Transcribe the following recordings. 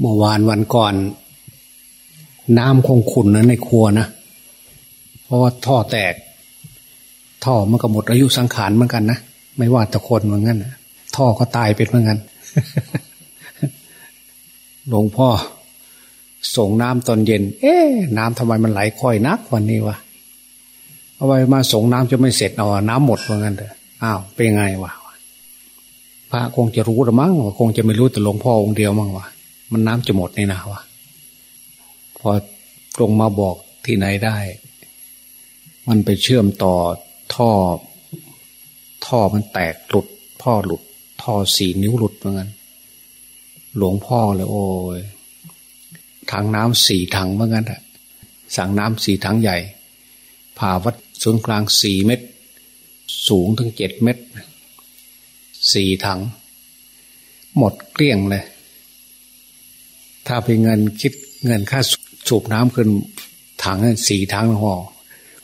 เมื่อวานวันก่อน น้ำคงขุนนะในครัวนะ เพราะว่าท่อแตก ท่อมันก็หมดอายุสังขารเหมือนกันนะ ไม่ว่าแต่คนเหมือนกันนท่อก็ตายเป็นเหมือนกันหลวงพ่อส่งน้ำตอนเย็น เอ๊น้ำทำไมมันไหลค่อยนักวันนี้วะเอาไว้มาส่งน้ำจะไม่เสร็จเอาน้ำหมดเหมือนกันเถอะอ้าวเป็นไงวะพระคงจะรู้หรือมั้งคงจะไม่รู้แต่หลวงพ่อองค์เดียวมั้งวะ มันน้ำจะหมดนี่นะวะพอตรงมาบอกที่ไหนได้ มันไปเชื่อมต่อท่อ ท่อมันแตกหลุดพ่อหลุด ท่อสี่นิ้วหลุดเหมือนกันหลวงพ่อเลยโอ้ยถังน้ำสี่ถังเหมือนกันอะสั่งน้ำสี่ถังใหญ่ ผ่าวัดศูนย์กลางสี่เมตร สูงถึงเจ็ดเมตรสี่ถัง หมดเกลี้ยงเลย ถ้าเป็นเงินคิดเงินค่าสูบน้ำขึ้นถังสี่ถังหอ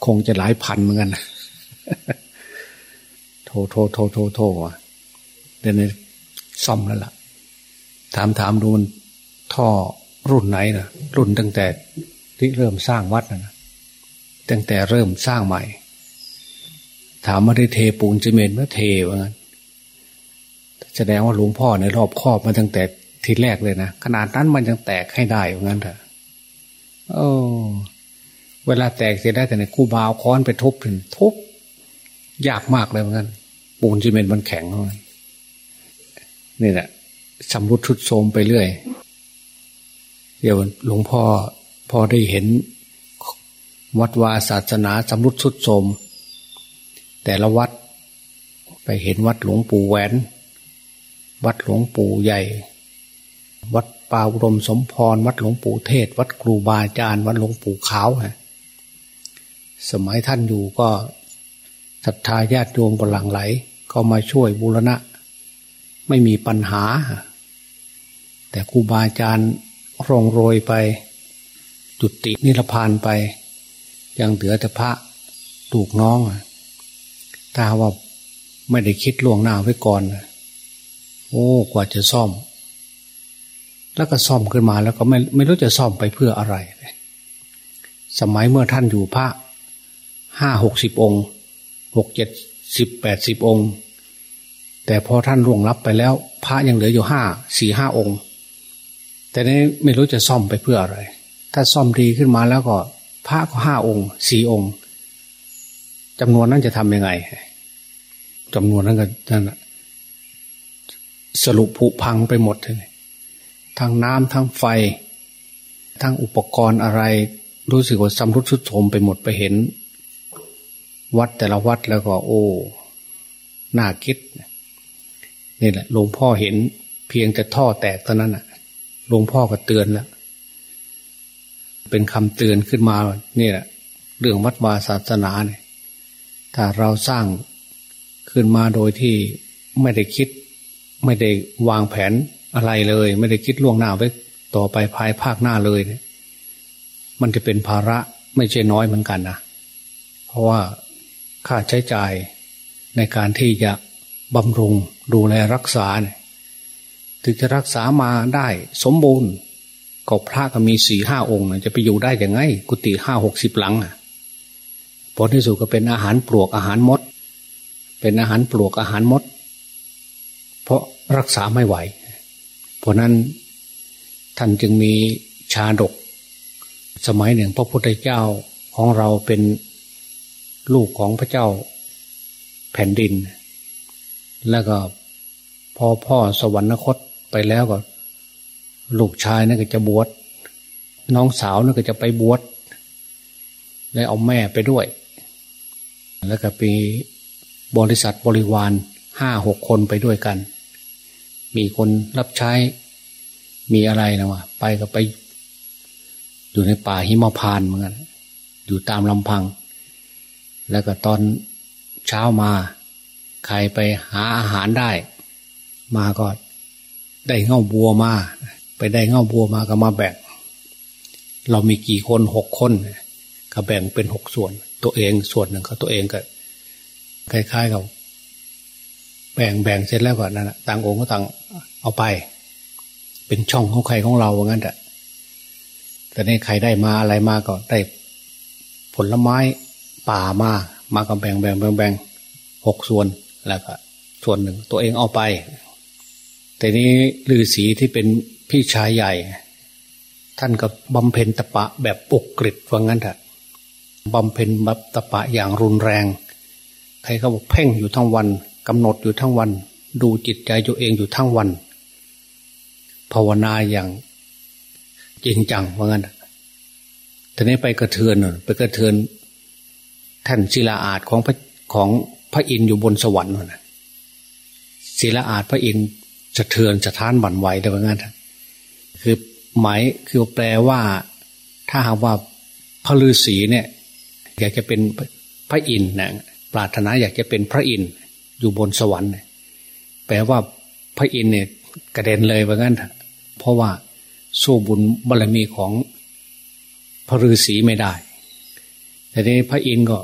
คงจะหลายพันเหมือนกันโทโทโทโทโทอะเดี๋ยวนี้ซ่อมแล้วล่ะ ถามถามดูมันท่อรุ่นไหนนะรุ่นตั้งแต่ที่เริ่มสร้างวัดนะตั้งแต่เริ่มสร้างใหม่ ถามว่าได้เทปูนซีเมนต์เมื่อเทว่างั้นแสดงว่าหลวงพ่อในรอบครอบมาตั้งแต่ ทีแรกเลยนะขนาดนั้นมันยังแตกให้ได้ว่างั้นเถอะโอ้เวลาแตกเสียได้แต่ในคู่บาวค้อนไปทุบถึงทุบยากมากเลยเหมือนกันปูนซีเมนต์มันแข็งเลยนี่แหละสำรุดทุดโทมไปเรื่อย เดี๋ยวหลวงพ่อพอได้เห็นวัดวาศาสนาสำรุดทุดโทมแต่ละวัดไปเห็นวัดหลวงปู่แหวน วัดหลวงปู่ใหญ่ วัดป่าอุดมสมพร วัดหลวงปู่เทศ วัดครูบาอาจารย์ วัดหลวงปู่ขาวฮะสมัยท่านอยู่ก็ศรัทธาญาติโยมกหลังไหล ก็มาช่วยบูรณะ ไม่มีปัญหา แต่ครูบาอาจารย์รองโรยไป จุดตินิรพานไป ยังเหลือแต่พระถูกน้องถ้าว่าไม่ได้คิดล่วงหน้าไว้ก่อน โอ้กว่าจะซ่อม แล้วก็ซ่อมขึ้นมาแล้วก็ไม่ไม่รู้จะซ่อมไปเพื่ออะไร สมัยเมื่อท่านอยู่พระห้าหกสิบองค์หกเจ็ดสิบแปดสิบองค์ แต่พอท่านร่วงรับไปแล้ว พระยังเหลืออยู่ห้าสี่ห้าองค์ แต่นี้ไม่รู้จะซ่อมไปเพื่ออะไร ถ้าซ่อมดีขึ้นมาแล้วก็ พระก็ห้าองค์สี่องค์จำนวนนั้นจะทำยังไงจำนวนนั้นก็นั่นสรุปผุพังไปหมดเลย ทั้งน้ำทั้งไฟ ทั้งอุปกรณ์อะไร รู้สึกว่าสำรุดสุดโทมไปหมดไปเห็น วัดแต่ละวัดแล้วก็โอ้น่าคิดนี่แหละหลวงพ่อเห็นเพียงแต่ท่อแตกเท่านั้นอะหลวงพ่อก็เตือนแล้วเป็นคำเตือนขึ้นมานี่แหละเรื่องวัดวาศาสนาเนี่ย ถ้าเราสร้างขึ้นมาโดยที่ไม่ได้คิด ไม่ได้วางแผน อะไรเลย ไม่ได้คิดล่วงหน้าไว้ต่อไปภายภาคหน้าเลยเนี่ยมันจะเป็นภาระไม่ใช่น้อยเหมือนกันนะเพราะว่าค่าใช้จ่ายในการที่จะบำรุงดูแลรักษาเนี่ยถึงจะรักษามาได้สมบูรณ์ก็พระก็มีสี่ห้าองค์จะไปอยู่ได้ยังไง กุฏิห้าหกสิบหลังอะผลที่สุดก็เป็นอาหารปลวกอาหารมด เป็นอาหารปลวกอาหารมด เพราะรักษาไม่ไหว ราะนั้นท่านจึงมีชาดก สมัยหนึ่งพระพุทธเจ้าของเราเป็นลูกของพระเจ้าแผ่นดิน แล้วก็พอพ่อสวรรคตไปแล้วก็ ลูกชายนั่นก็จะบวชน้องสาวนั่นก็จะไปบวชแล้วเอาแม่ไปด้วย แล้วก็ปีบริษัทบริวารห้าหกคนไปด้วยกัน มีคนรับใช้ มีอะไรนะวะไปก็ไป อยู่ในป่าหิมพานเหมือนกันอยู่ตามลำพัง แล้วก็ตอนเช้ามา ใครไปหาอาหารได้ มาก็ได้เง่าบัวมา ไปได้เง่าบัวมาก็มาแบ่ง เรามีกี่คนหกคนก็แบ่งเป็นหกส่วน ตัวเองส่วนหนึ่งก็ตัวเองก็คล้ายๆกับ แบ่งแบ่งเสร็จแล้วก่อนนั่นต่างองค์ก็ต่างเอาไป เป็นช่องของใครของเราว่างั้นแต่แต่ในใครได้มาอะไรมาก็ได้ผลไม้ป่ามา มาก็แบ่งแบ่งแบ่งแบ่งหกส่วนแล้วก็ส่วนหนึ่งตัวเองเอาไป แต่นี้ฤาษีที่เป็นพี่ชายใหญ่ ท่านก็บำเพ็ญตะปะแบบปกกริดว่างั้นเถอะบำเพ็ญแบบตะปะอย่างรุนแรง ใครเขาบอกเพ่งอยู่ทั้งวัน กำหนดอยู่ทั้งวัน ดูจิตใจตัวเองอยู่ทั้งวัน ภาวนาอย่างจริงจังว่างั้นแต่นี้ไปกระเทือนไปกระเทือนแท่นศิลาอาจของพระของพระอินทร์อยู่บนสวรรค์นะศิลาอาจพระอินทร์สะเทือนสะท้านบั่นไหวแต่ว่างั้นคือหมายคือแปลว่า ถ้าหากว่าพระฤาษีเนี่ย อยากจะเป็นพระอินทร์นะปรารถนาอยากจะเป็นพระอินทร์ อยู่บนสวรรค์แปลว่าพระอินทร์เนี่ยกระเด็นเลยว่างั้นเพราะว่าสู้บุญบารมีของพระฤาษีไม่ได้ แต่นี้พระอินทร์ก็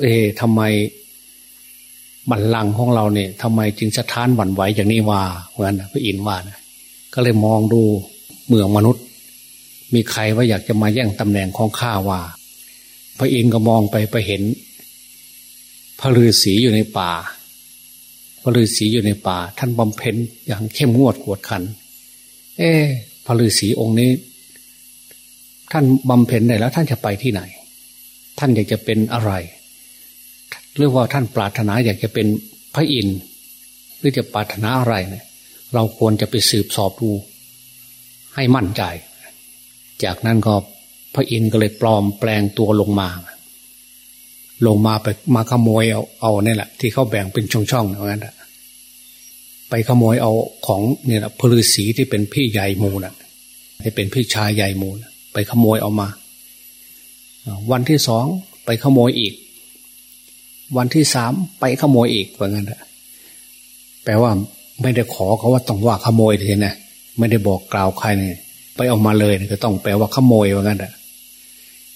เอ๊ทำไมบัลลังก์ของเราเนี่ยทำไมจึงสะท้านหวั่นไหวอย่างนี้ว่าเหมือนพระอินทร์ว่านะก็เลยมองดูเมืองมนุษย์ มีใครว่าอยากจะมาแย่งตำแหน่งของข้าว่า พระอินทร์ก็มองไปไปเห็น พระฤาษีอยู่ในป่า พระฤาษีอยู่ในป่า ท่านบำเพ็ญอย่างเข้มงวดกวดขัน เอ๊พระฤาษีองค์นี้ ท่านบำเพ็ญได้แล้ว ท่านจะไปที่ไหน ท่านอยากจะเป็นอะไรหรือว่าท่านปรารถนาอยากจะเป็นพระอินทร์หรือจะปรารถนาอะไรเนี่ย เราควรจะไปสืบสอบดูให้มั่นใจ จากนั้นก็พระอินทร์ก็เลยปลอมแปลงตัวลงมา ลงมาไปมาขโมยเอาเอาเนี่ยแหละ ที่เขาแบ่งเป็นช่องๆอย่างนั้น ไปขโมยเอาของเนี่ยพลือศีที่เป็นพี่ใหญ่มูนะที่เป็นพี่ชายใหญ่มูนะไปขโมยเอามา วันที่สองไปขโมยอีก วันที่สามไปขโมยอีกว่างั้นแปลว่าไม่ได้ขอเขาว่าต้องว่าขโมยเลยนะไม่ได้บอกกล่าวใครเนี่ยไปเอามาเลยก็ต้องแปลว่าขโมยว่างั้นอะ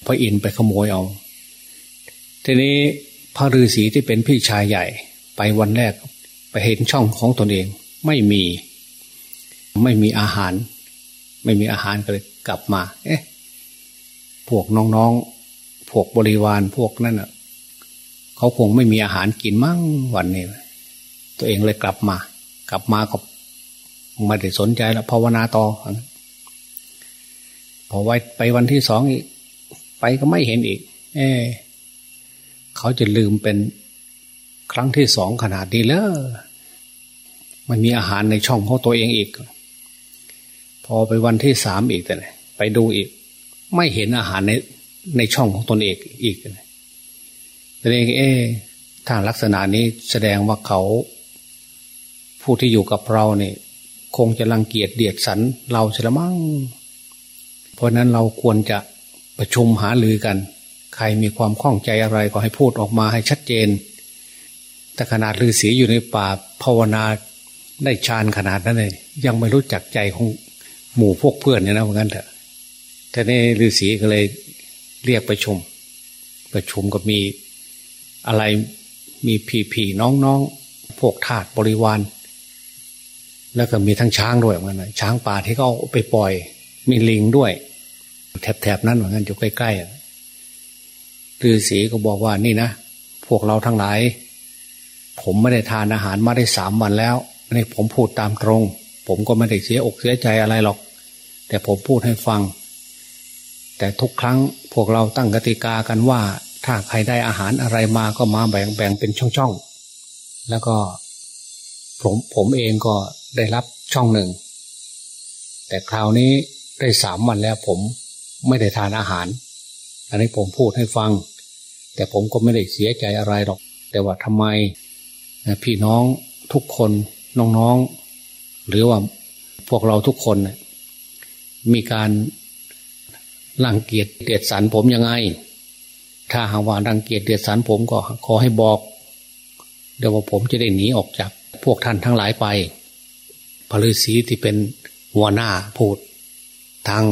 พระอินไปขโมยเอา ทีนี้พระฤาษีที่เป็นพี่ชายใหญ่ ไปวันแรก ไปเห็นช่องของตนเองไม่มี ไม่มีอาหาร ไม่มีอาหารก็เลยกลับมา เอ๊ะพวกน้องๆ พวกบริวารพวกนั่นอะเขาคงไม่มีอาหารกินมั่งวันนี้ ตัวเองเลยกลับมา กลับมาก็ไม่ได้สนใจแล้วภาวนาต่อพอไว้ไปวันที่สองอีก ไปก็ไม่เห็นอีก เอ เขาจะลืมเป็น ครั้งที่สองขนาดนี้แล้วมันมีอาหารในช่องของตัวเองอีก พอไปวันที่สามอีกแต่ไปดูอีก ไม่เห็นอาหารในในช่องของตนเองอีกเลยแสดงเอถ้าลักษณะนี้แสดงว่าเขา ผู้ที่อยู่กับเราเนี่ยคงจะรังเกียจเดียดสันเราเสียมั้งเพราะนั้นเราควรจะประชุมหาลือกัน ใครมีความข้องใจอะไรก็ให้พูดออกมาให้ชัดเจน แต่ขนาดฤาษีอยู่ในป่าภาวนาได้ฌานขนาดนั้นเลยยังไม่รู้จักใจของหมู่พวกเพื่อนเนี่ยนะเหมือนกันเถอะแต่นี่ฤาษีก็เลยเรียกประชุม ประชุมก็มีอะไรมีผีผีน้องน้องพวกทาสบริวาร แล้วก็มีทั้งช้างด้วยเหมือนกันช้างป่าที่เขาไปปล่อย มีลิงด้วย แถบๆนั้นเหมือนกันอยู่ใกล้ๆฤาษีก็บอกว่านี่นะพวกเราทั้งหลาย ผมไม่ได้ทานอาหารมาได้สามวันแล้วนี่ผมพูดตามตรง ผมก็ไม่ได้เสียอกเสียใจอะไรหรอก แต่ผมพูดให้ฟัง แต่ทุกครั้งพวกเราตั้งกติกากันว่า ถ้าใครได้อาหารอะไรมาก็มาแบ่งแบ่งเป็นช่องๆแล้วก็ผมผมเองก็ได้รับช่องหนึ่ง แต่คราวนี้ได้สามวันแล้วผมไม่ได้ทานอาหาร อันนี้ผมพูดให้ฟัง แต่ผมก็ไม่ได้เสียใจอะไรหรอก แต่ว่าทำไม พี่น้องทุกคนน้องๆ หรือว่าพวกเราทุกคน มีการรังเกียจเดียดสันผมยังไง ถ้าหากว่ารังเกียจเดือดสันผมก็ขอให้บอก เดี๋ยวผมจะได้หนีออกจากพวกท่านทั้งหลายไปพระฤาษีที่เป็นหัวหน้าพูด ทาง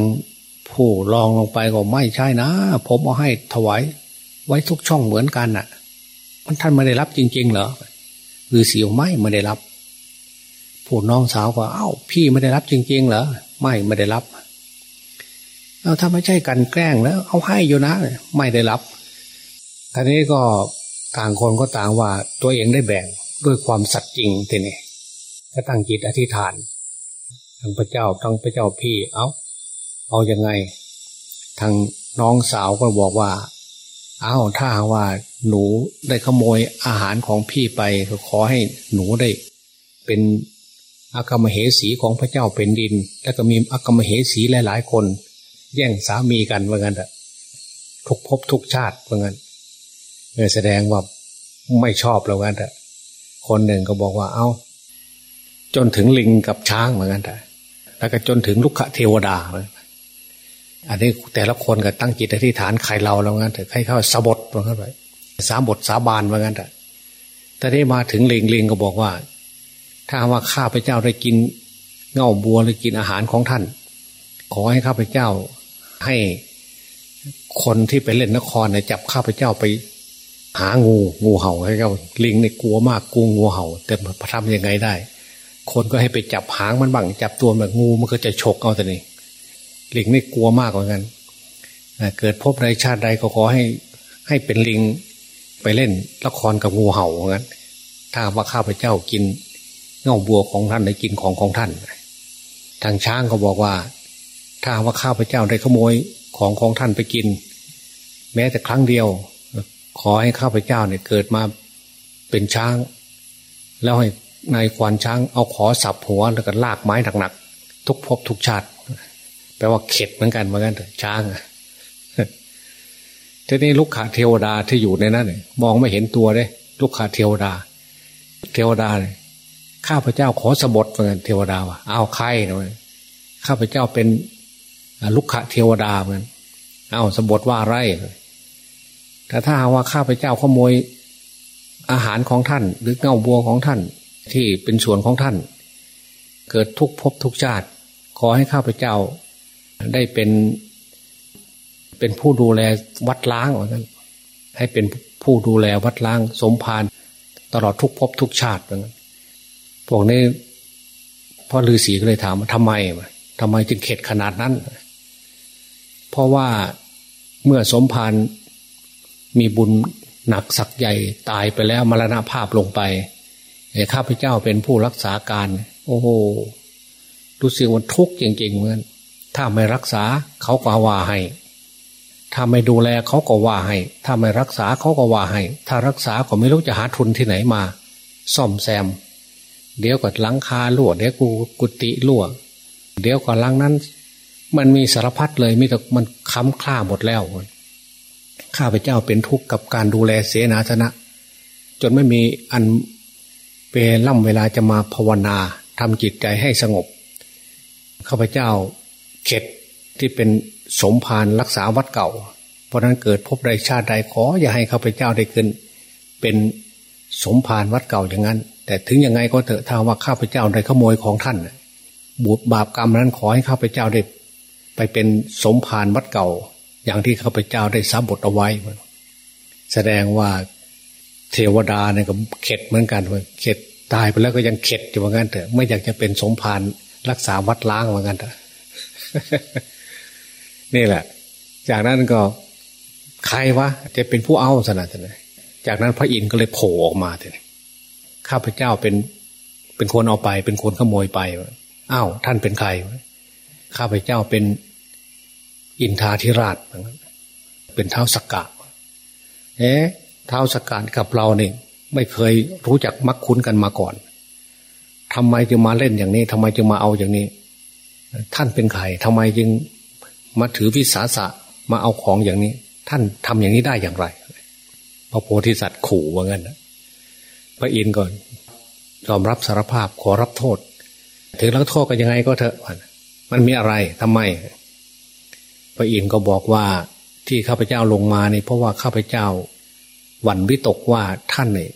ผู้ลองลงไปก็ไม่ใช่นะ ผมเอาให้ถวายไว้ทุกช่องเหมือนกันน่ะ มันท่านไม่ได้รับจริง ๆ เหรอ ฤาษีไม่ไม่ได้รับผู้น้องสาวก็เอ้า พี่ไม่ได้รับจริง ๆ เหรอไม่ไม่ได้รับเอาถ้าไม่ใช่กันแกล้งแล้ว เอาให้อยู่นะไม่ได้รับทีนี้ก็ต่างคนก็ต่างว่าตัวเองได้แบ่งด้วยความสัตย์จริงทีนี้ก็ตั้งจิตอธิษฐานทั้งพระเจ้าทั้งพระเจ้าพี่เอาเอาอยัางไงทางน้องสาวก็บอกว่า อาถ้าว่าหนูได้ขโมยอาหารของพี่ไปก็ขอให้หนูได้ เป็นอากรมเหสีของพระเจ้าเป็นดิน แล้วก็มีอากรมเหสีหลายๆคน แย่งสามีกันว่างั้นอะทุกภพทุกชาติว่างั้นแสดงว่าไม่ชอบแล้วงั้นอะคนหนึ่งก็บอกว่าเอา้า จนถึงลิงกับช้างเหมือนกันแต่แล้วก็จนถึงลุกขเทวดาอัน อันนี้แต่ละคนก็ตั้งจิตอธิษฐานใครเราแล้วงั้นแต่ใครเข้าสบทเหมือนกันไปสาบทสาบานเหมือนกันแต่แต่นี้มาถึงลิงลิงก็บอกว่า ถ้าว่าข้าพเจ้าได้กินเง่าบัวหรือกินอาหารของท่าน ขอให้ข้าพเจ้าให้คนที่ไปเล่นนครเนี่ยจับข้าพเจ้าไป หางูงูเห่าให้เขาลิงเนี่ยกลัวมากกลัวงูเห่า แต่ทำยังไงได้ คนก็ให้ไปจับหางมันบ้างจับตัวแบบงูมันก็จะฉกเอาแต่นี่ ลิงนี่กลัวมากเหมือนกันเกิดพบในชาติใดก็ขอให้ให้เป็นลิงไปเล่นละครกับงูเห่าเหมือนกันถ้าว่าข้าพเจ้ากินเงาบัวของท่านได้กินของของท่าน ทางช้างก็บอกว่า ถ้าว่าข้าพเจ้าได้ขโมยของของท่านไปกิน แม้แต่ครั้งเดียว ขอให้ข้าพเจ้าเนี่ยเกิดมาเป็นช้าง แล้วให้นายควานช้างเอาขอสับหัวแล้วก็ลากไม้หนักๆทุกภพทุกชาติ แปลว่าเข็ดเหมือนกันเหมือนกันเถอะช้างทีนี้ลูกขาเทวดาที่อยู่ในนั้นเนี่ยมองไม่เห็นตัวเลยลูกขาเทวดา เทวดาเลยข้าพเจ้าขอสบทเหมือนกันเทวดาว่ะเอาใครหน่ยข้าพเจ้าเป็นลูกขะเทวดาเหมือนเอาสบทว่าไรแต่ถ้าว่าข้าพเจ้าขโมยอาหารของท่าน หรือเงาบัวของท่าน ที่เป็นส่วนของท่าน เกิดทุกภพทุกชาติ ขอให้ข้าพเจ้า ได้เป็นเป็นผู้ดูแลวัดล้างเหมือนกันให้เป็นผู้ดูแลวัดล้าง สมภารตลอดทุกภพทุกชาติเหมือนกันพวกนี้พ่อฤาษีก็เลยถามว่าทำไมทำไมจึงเข็ดขนาดนั้น เพราะว่าเมื่อสมภารมีบุญหนักสักใหญ่ตายไปแล้วมรณภาพลงไปแต่ข้าพเจ้าเป็นผู้รักษาการ โอ้โหรู้สึกว่าทุกข์จริงๆเหมือน ถ้าไม่รักษาเขาก็ว่าให้ ถ้าไม่ดูแลเขาก็ว่าให้ ถ้าไม่รักษาเขาก็ว่าให้ ถ้ารักษาก็ไม่รู้จะหาทุนที่ไหนมา ซ่อมแซม เดี๋ยวก็ลังคาลวเดี๋ยวกูกุฏิลวเดี๋ยวก็ลังนั้น มันมีสารพัดเลยมีแต่มันค้ำคล้าหมดแล้วข้าพเจ้าเป็นทุกข์กับการดูแลเสนาสนะ จนไม่มีอันเปล่ำเวลาจะมาภาวนาทำจิตใจให้สงบข้าพเจ้า เข็ดที่เป็นสมภารรักษาวัดเก่า เพราะนั้นเกิดพบใดชาติใดขออย่าให้ข้าพเจ้าได้ขึ้นเป็นสมภารวัดเก่าอย่างนั้น แต่ถึงยังไงก็เถอะถ้าว่าข้าพเจ้าได้ขโมยของท่านบุตรบาปกรรมนั้นขอให้ข้าพเจ้าได้ไปเป็นสมภารวัดเก่า อย่างที่ข้าพเจ้าได้สาบทเอาไว้ แสดงว่าเทวดาเนี่ยก็เข็ดเหมือนกันเลยเข็ดตายไปแล้วก็ยังเข็ดอยู่เหมือนกันเถอะไม่อยากจะเป็นสมภารรักษาวัดล้างเหมือนกันเถอะ นี่แหละ จากนั้นก็ใครวะจะเป็นผู้เอาสนะท่านจากนั้นพระอินทร์ก็เลยโผล่ออกมาเลยข้าพเจ้าเป็นเป็นคนเอาไป เป็นคนขโมยไปอ้าวท่านเป็นใครข้าพเจ้าเป็นอินทาธิราชเป็นเท้าสกกะเอ๊ะเท้าสกกะกับเราเนี่ยไม่เคยรู้จักมักคุ้นกันมาก่อนทำไมจึงมาเล่นอย่างนี้ทำไมจึงมาเอาอย่างนี้ ท่านเป็นใครทำไมจึงมาถือวิสาสะมาเอาของอย่างนี้ ท่านทำอย่างนี้ได้อย่างไร พระโพธิสัตว์ขู่ว่างั้นพระอินทร์ก่อนยอมรับสารภาพขอรับโทษ ถึงรับโทษกันยังไงก็เถอะ มันมีอะไรทำไม พระอินทร์ก็บอกว่าที่ข้าพเจ้าลงมาเนี่ยเพราะว่าข้าพเจ้าหวั่นวิตกว่าท่านเนี่ย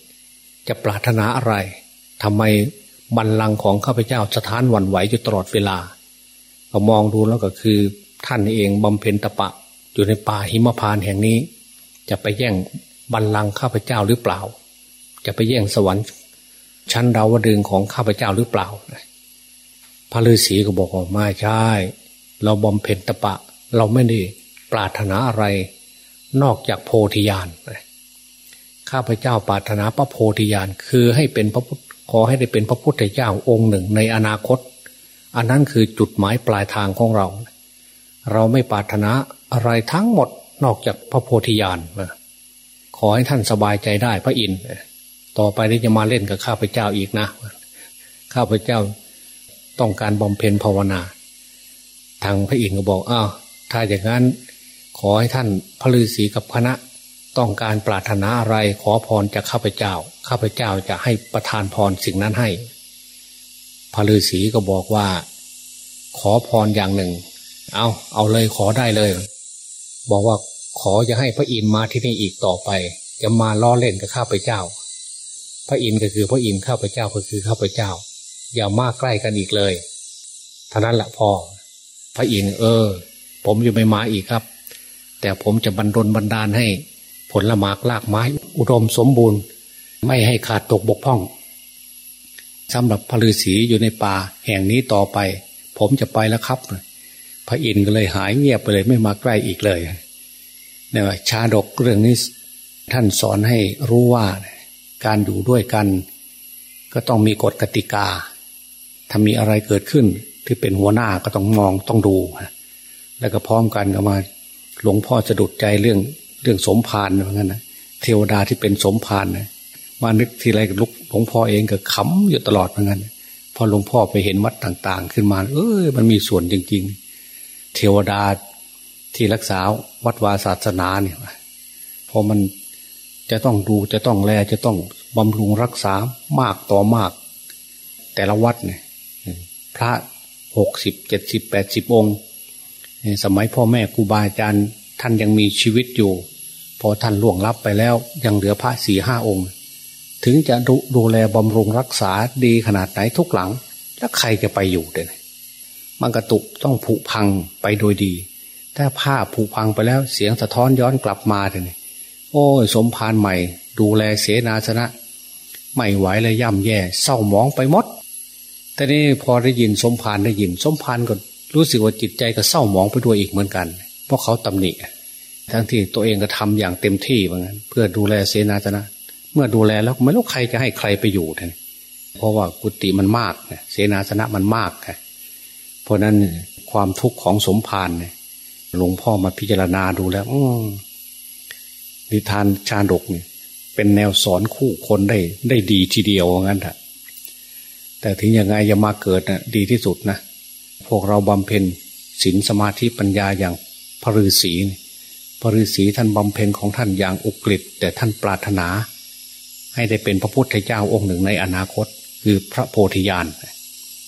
จะปรารถนาอะไรทำไมบันลังก์ของข้าพเจ้าสถานหวั่นไหวอยู่ตลอดเวลา พอมองดูแล้วก็คือ ท่านเองบำเพ็ญตะปะ อยู่ในป่าหิมพานแห่งนี้ จะไปแย่งบันลังก์ข้าพเจ้าหรือเปล่า จะไปแย่งสวรรค์ ชั้นดาวดึงของข้าพเจ้าหรือเปล่าพระฤาษีก็บอกว่าไม่ใช่ เราบำเพ็ญตะปะ เราไม่ได้ปรารถนาอะไร นอกจากโพธิญาณข้าพเจ้าปรารถนาพระโพธิญาณคือให้เป็นพระพุทธขอให้ได้เป็นพระพุทธเจ้าองค์หนึ่งในอนาคต อันนั้นคือจุดหมายปลายทางของเรา เราไม่ปรารถนาอะไรทั้งหมดนอกจากพระโพธิญาณขอให้ท่านสบายใจได้พระอินทร์ต่อไปนี้จะมาเล่นกับข้าพเจ้าอีกนะ ข้าพเจ้าต้องการบำเพ็ญภาวนา ทางพระอินทร์ก็บอกอ้าวถ้าอย่างนั้น ขอให้ท่านพระฤาษีกับคณะ ต้องการปรารถนาอะไรขอพรจากข้าพเจ้า ข้าพเจ้าจะให้ประทานพรสิ่งนั้นให้ พระฤาษีก็บอกว่า ขอพรอย่างหนึ่ง เอาเอาเลยขอได้เลย บอกว่าขอจะให้พระอินทร์มาที่นี่อีกต่อไป จะมาล้อเล่นกับข้าพเจ้า พระอินทร์ก็คือพระอินทร์ข้าพเจ้าก็คือข้าพเจ้า อย่ามาใกล้กันอีกเลยท่านั้นแหละพอพระอินทร์เออ ผมจะไม่มาอีกครับ แต่ผมจะบรรดลบันดาลให้ ผลละหมากลากไม้ อุดมสมบูรณ์ ไม่ให้ขาดตกบกพร่อง สำหรับพระฤาษีอยู่ในป่าแห่งนี้ต่อไป ผมจะไปแล้วครับ พระอินทร์ก็เลยหายเงียบไปเลยไม่มาใกล้อีกเลยเนี่ยชาดกเรื่องนี้ท่านสอนให้รู้ว่าการอยู่ด้วยกัน ก็ต้องมีกฎกติกา ถ้ามีอะไรเกิดขึ้น ที่เป็นหัวหน้าก็ต้องมองต้องดู แล้วก็พร้อมกันก็มาหลวงพ่อจะดุดใจเรื่องเรื่องสมภารเหมือนกันนะเทวดาที่เป็นสมภารนะ มานึกทีไรกับลุกหลวงพ่อเองก็ขำอยู่ตลอดเหมือนกันพอหลวงพ่อไปเห็นวัดต่าง ๆ ขึ้นมา เอ้ยมันมีส่วนจริง ๆ เทวดาที่รักษาวัดวาศาสนาเนี่ยพอมันจะต้องดูจะต้องแลจะต้องบำรุงรักษามากต่อมาก แต่ละวัดเนี่ยพระหกสิบเจ็ดสิบแปดสิบองค์ สมัยพ่อแม่ครูบาอาจารย์ท่านยังมีชีวิตอยู่ พอท่านล่วงลับไปแล้วยังเหลือพระสี่ห้าองค์ ถึงจะดูดูแลบำรุงรักษาดีขนาดไหนทุกหลัง แล้วใครจะไปอยู่เด่นมันกระตุกต้องผุพังไปโดยดี ถ้าผ้าผุพังไปแล้วเสียงสะท้อนย้อนกลับมาเลยโอ้ยสมภารใหม่ ดูแลเสนาสนะ ไม่ไหวเลยย่ำแย่ เศร้าหมองไปหมดแต่นี่พอได้ยินสมภารได้ยิน สมภารก็รู้สึกว่าจิตใจก็เศร้าหมองไปด้วยอีกเหมือนกัน เพราะเขาตำหนิทั้งที่ตัวเองก็ทำอย่างเต็มที่เหมือนกันเพื่อดูแลเสนาสนะ เมื่อดูแลแล้วไม่รู้ใครจะให้ใครไปอยู่ท่านเพราะว่ากุฏิมันมากเสนาสนะมันมากเพราะนั้นความทุกข์ของสมภารเนี่ยหลวงพ่อมาพิจารณาดูแล้วนิทานชาดกเนี่ยเป็นแนวสอนคู่คนได้ได้ดีทีเดียวงั้นแหะแต่ถึงยังไงจะมาเกิดน่ะดีที่สุดนะพวกเราบำเพ็ญศีลสมาธิปัญญาอย่างพระฤาษีพระฤาษีท่านบำเพ็ญของท่านอย่างอุกฤษแต่ท่านปรารถนา ให้ได้เป็นพระพุทธเจ้าองค์หนึ่งในอนาคต คือพระโพธิญาณ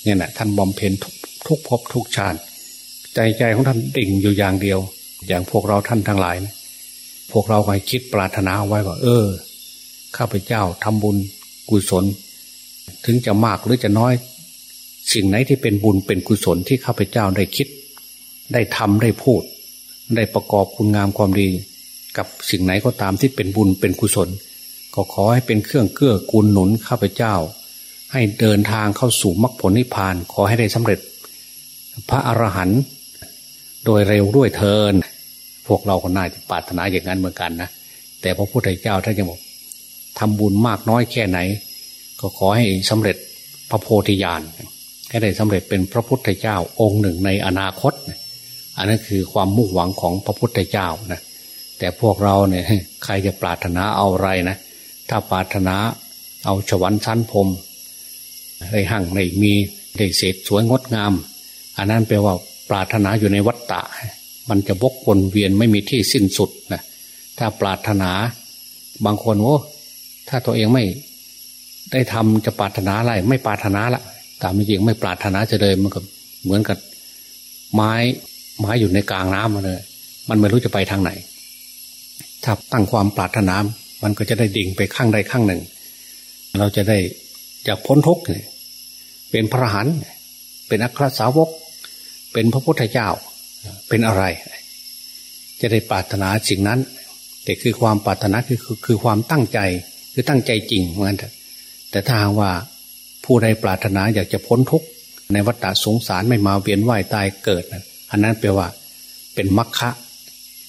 เนี่ยนะท่านบำเพ็ญทุกทุกภพทุกชาติใจใจของท่านดิ่งอยู่อย่างเดียว อย่างพวกเราท่านทั้งหลายพวกเราคอยคิดปรารถนาไว้ว่า เออ ข้าพเจ้าทำบุญกุศล ถึงจะมากหรือจะน้อย สิ่งไหนที่เป็นบุญเป็นกุศลที่ข้าพเจ้าได้คิด ได้ทำได้พูด ได้ประกอบคุณงามความดี กับสิ่งไหนก็ตามที่เป็นบุญเป็นกุศล ก็ขอให้เป็นเครื่องเกื้อกูลหนุนข้าพเจ้า ให้เดินทางเข้าสู่มรรคผลนิพพานขอให้ได้สำเร็จ พระอรหันต์โดยเร็วด้วยเทิน พวกเราก็น่าจะปรารถนาอย่างนั้นเหมือนกันนะแต่พระพุทธเจ้าท่านยังบอกทำบุญมากน้อยแค่ไหน ก็ขอให้สำเร็จพระโพธิญาณให้ได้สำเร็จเป็นพระพุทธเจ้าองค์หนึ่งในอนาคต อันนั้นคือความมุ่งหวังของพระพุทธเจ้านะแต่พวกเราเนี่ยใครจะปรารถนาเอาอะไรนะ ถ้าปรารถนาเอาฉวันชั้นพรมในหั่งในมีได้เศษสวยงดงาม อันนั้นแปลว่าปรารถนาอยู่ในวัฏฏะ มันจะบกวนเวียนไม่มีที่สิ้นสุดนะถ้าปรารถนาบางคนโอ้ถ้าตัวเองไม่ได้ทำจะปรารถนาอะไร ไม่ปรารถนาละตามจริงไม่ปรารถนาจะเลยมันก็เหมือนกับไม้ไม้อยู่ในกลางน้ำมาเลย มันไม่รู้จะไปทางไหน ถ้าตั้งความปรารถนา มันก็จะได้ดิ่งไปข้างใดข้างหนึ่ง เราจะได้จากพ้นทุกข์เป็นพระหันเป็นอัครสาวก เป็นพระพุทธเจ้า เป็นอะไร จะได้ปรารถนาสิ่งนั้น แต่คือความปรารถนาคือคือความตั้งใจคือตั้งใจจริงเหมือนกันแต่ถ้าหากว่าผู้ใดปรารถนาอยากจะพ้นทุกข์ในวัฏสงสารไม่มาเวียนว่ายตายเกิด อันนั้นแปลว่า เป็นมรรคะ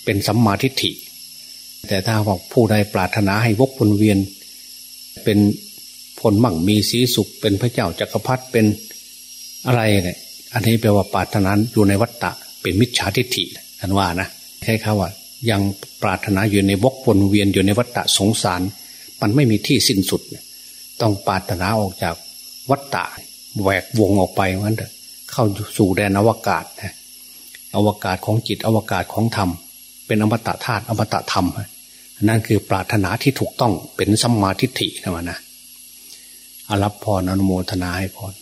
เป็นสัมมาทิฏฐิ แต่ถ้าบอกผู้ใดปรารถนาให้วกวนเวียน เป็นผลมั่งมีสีสุข เป็นพระเจ้าจักรพรรดิเป็นอะไรเนี่ยอันนี้แปลว่าปรารถนาอยู่ในวัฏฏะเป็นมิจฉาทิฏฐิท่านว่านะใช่ครับว่า ยังปรารถนาอยู่ในวกวนเวียนอยู่ในวัฏฏะสงสาร มันไม่มีที่สิ้นสุด ต้องปรารถนาออกจากวัฏฏะแหวกวงออกไปมันเถอะเข้าสู่แดนอวกาศนะอวกาศของจิตอวกาศของธรรม เป็นอมตะธาตุอมตะธรรม นั่นคือปรารถนาที่ถูกต้องเป็นสัมมาทิฏฐินะวะนะอารับพรอนุโมทนาให้พร